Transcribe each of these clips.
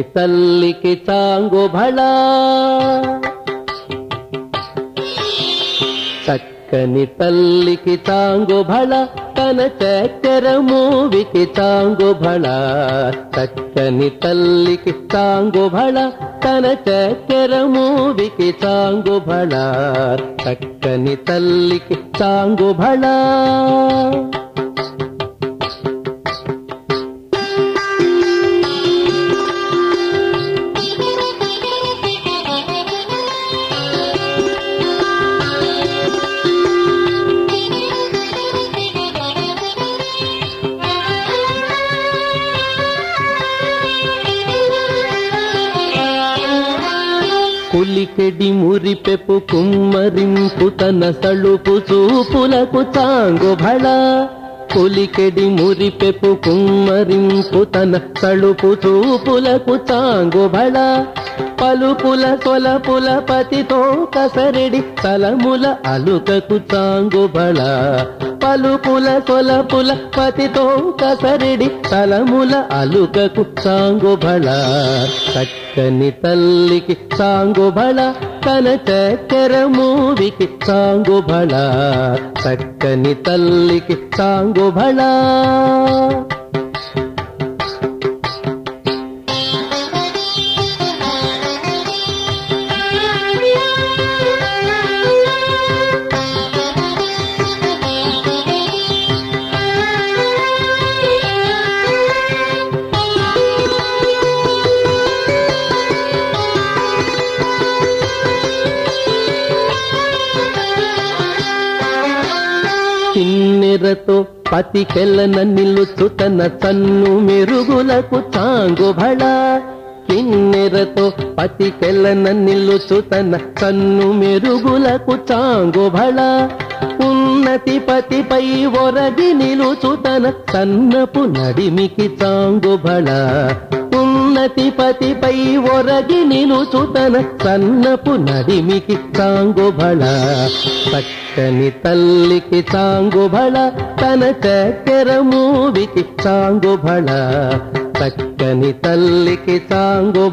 చక్కని తల్లికి చాంగు భళా చక్కని తల్లికి చాంగు భళ తన చక్కెర మూవికి చాంగు భళ చక్కని తల్లికి చాంగు భళ తన చక్కెర మూవికి చాంగు భళ చక్కని తల్లికి చాంగు కులికెడి మురిపెపు కుమ్మరింపు తన సళుపు చూపులకు చాంగు భళ కులికెడి మురిపెపు కుమ్మరింపు తన సళుపు చూపులకు చాంగు భళ పలుపుల సొలపుల పతితో కసరెడి తలముల అలుకకు చాంగు భళ పలుపుల సొలపుల పతితో కసరెడి తలముల అలుకకు చాంగు భళ చక్కని తల్లికి సాంగుబళ కన తన చక్కెర మూవికి చాంగు చక్కని తల్లికి సాంగుబళ చిన్నెరతో కిన్నెరతో పతికెలన నిలుచు తన్ను మెరుగులకు చాంగు భళ కిన్నెరతో పతికెలన నిలుచు తన్ను మెరుగులకు చాంగుభళ. ఉన్నతి పతిపై ఒరగి నిలుచుతన సన్నపు నడిమికి చాంగు భళ ఉన్నతి పతిపై ఒరగి నిలుచు తన సన్నపు నడిమికి చాంగు భళ చక్కని తల్లికి చాంగు తన చక్కెర మూవికి చాంగు భళ చక్కని తల్లికి చాంగు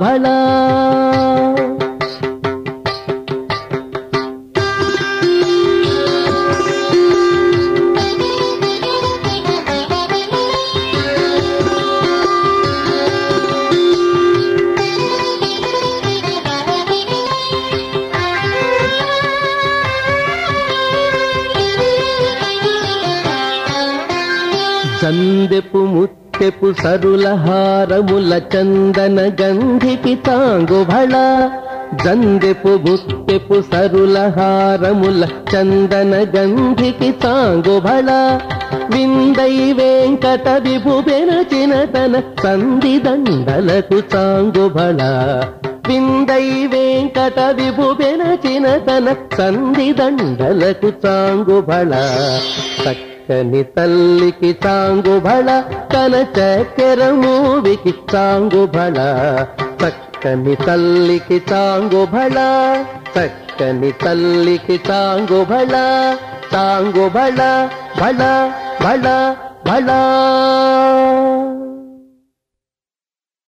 భళ చందెపు ముత్తెపు సరుల హారముల చందన గంధికి తాంగు జందెపు ముత్తెపు సరుల హారముల చందన గంధికి తాంగు విందై వెంకట విభు పెరచిన తన సంధి దండలకు తాంగుభళ. విందై వెంకట విభు పెరచిన తన సంధి దండలకు తాంగుభళ. చక్కని తల్లికి చాంగు తన చక్కెర మూవికి చాంగు చక్కని తల్లికి తాంగుబళ చక్కని తల్లికి తాంగుబళ తాంగుబళ బళ బళ బళ